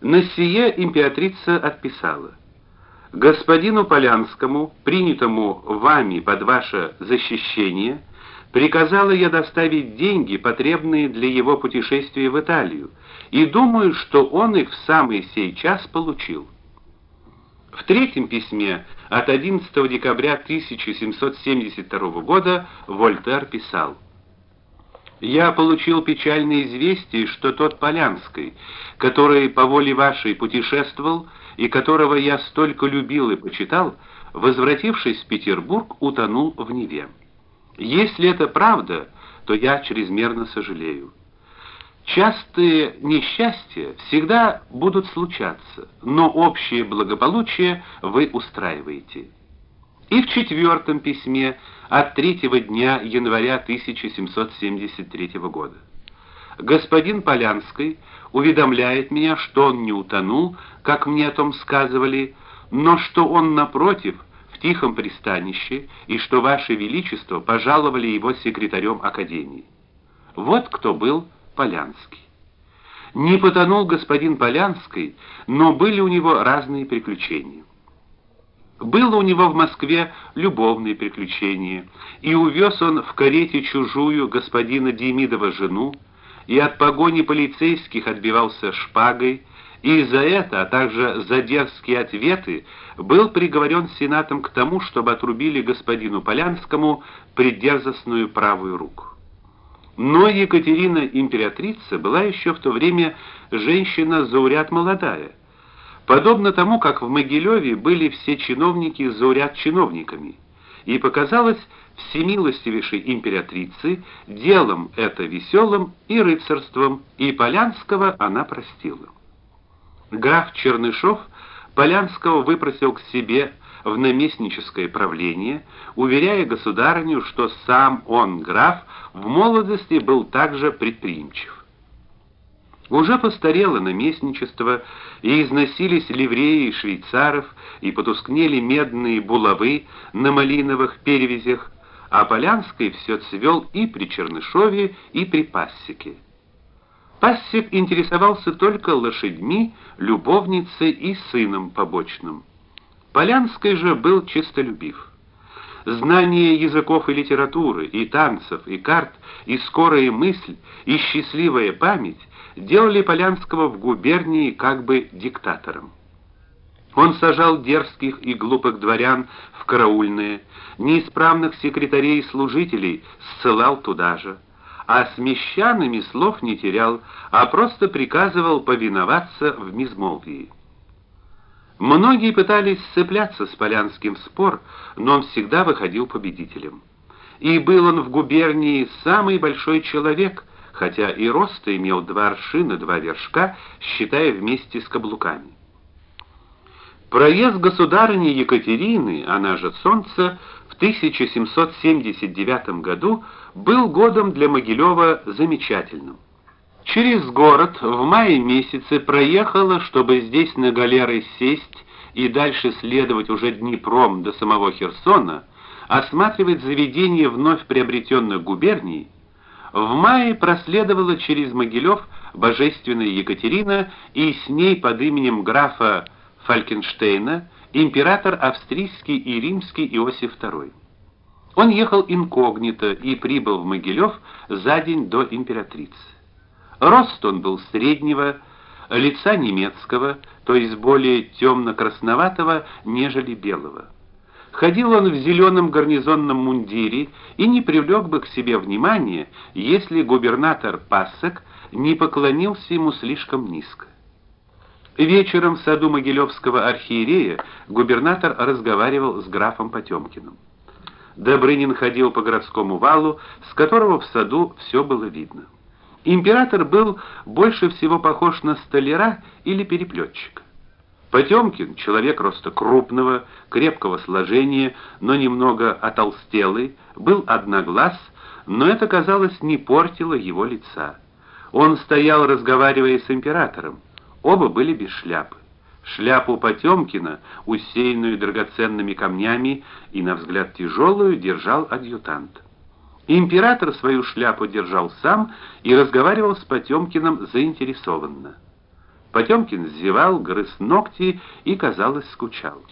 На сие императрица отписала: Господину Полянскому, принятому вами под ваше защищение, приказала я доставить деньги, потребные для его путешествия в Италию, и думаю, что он их в самый сей час получил. В третьем письме от 11 декабря 1772 года Вольтер писал: я получил печальное известие, что тот Полянский, который по воле вашей путешествовал и которого я столько любил и почитал, возвратившись в Петербург, утонул в Неве. Если это правда, то я чрезмерно сожалею. Частые несчастья всегда будут случаться, но общее благополучие вы устраиваете. И в четвертом письме от третьего дня января 1773 года. Господин Полянский уведомляет меня, что он не утонул, как мне о том сказывали, но что он напротив в тихом пристанище и что ваше величество пожаловали его секретарем академии. Вот кто был Полянский. Не потонул господин Полянский, но были у него разные приключения. Было у него в Москве любовные приключения, и увез он в карете чужую господина Демидова жену, и от погони полицейских отбивался шпагой, и за это, а также за дерзкие ответы, был приговорен сенатом к тому, чтобы отрубили господину Полянскому преддерзостную правую руку. Но Екатерина императрица была еще в то время женщина зауряд молодая, Подобно тому, как в Могилеве были все чиновники зауряд чиновниками, и показалось всемилостивейшей императрице делом это веселым и рыцарством, и Полянского она простила. Граф Чернышов Полянского выпросил к себе в наместническое правление, уверяя государыню, что сам он, граф, в молодости был также предприимчив. Уже постарело наместничество, и износились ливреи швейцаров, и потускнели медные булавы на малиновых перевязях, а Полянский все цвел и при Чернышове, и при Пассике. Пассик интересовался только лошадьми, любовницей и сыном побочным. Полянский же был честолюбив. Знание языков и литературы, и танцев, и карт, и скорая мысль, и счастливая память делали Полянского в губернии как бы диктатором. Он сажал дерзких и глупых дворян в караульные, неисправных секретарей и служителей ссылал туда же, а с мещанами слов не терял, а просто приказывал повиноваться в безмолвии. Многие пытались сцепляться с Полянским в спор, но он всегда выходил победителем. И был он в губернии самый большой человек – хотя и роста имел два аршина, два вершка, считая вместе с каблуками. Проезд государыни Екатерины, она же Солнце, в 1779 году был годом для Могилева замечательным. Через город в мае месяце проехала, чтобы здесь на галеры сесть и дальше следовать уже Днепром до самого Херсона, осматривать заведения вновь приобретенных губерний в мае проследовала через Могилев божественная Екатерина и с ней под именем графа Фалькенштейна император австрийский и римский Иосиф II. Он ехал инкогнито и прибыл в Могилев за день до императрицы. Рост он был среднего, лица немецкого, то есть более темно красноватого нежели белого. Ходил он в зеленом гарнизонном мундире и не привлек бы к себе внимания, если губернатор Пассек не поклонился ему слишком низко. Вечером в саду Могилевского архиерея губернатор разговаривал с графом Потемкиным. Добрынин ходил по городскому валу, с которого в саду все было видно. Император был больше всего похож на столяра или переплетчика. Потемкин, человек роста крупного, крепкого сложения, но немного отолстелый, был одноглаз, но это, казалось, не портило его лица. Он стоял, разговаривая с императором. Оба были без шляпы. Шляпу Потемкина, усеянную драгоценными камнями и на взгляд тяжелую, держал адъютант. Император свою шляпу держал сам и разговаривал с Потемкиным заинтересованно. Потемкин зевал, грыз ногти и, казалось, скучал.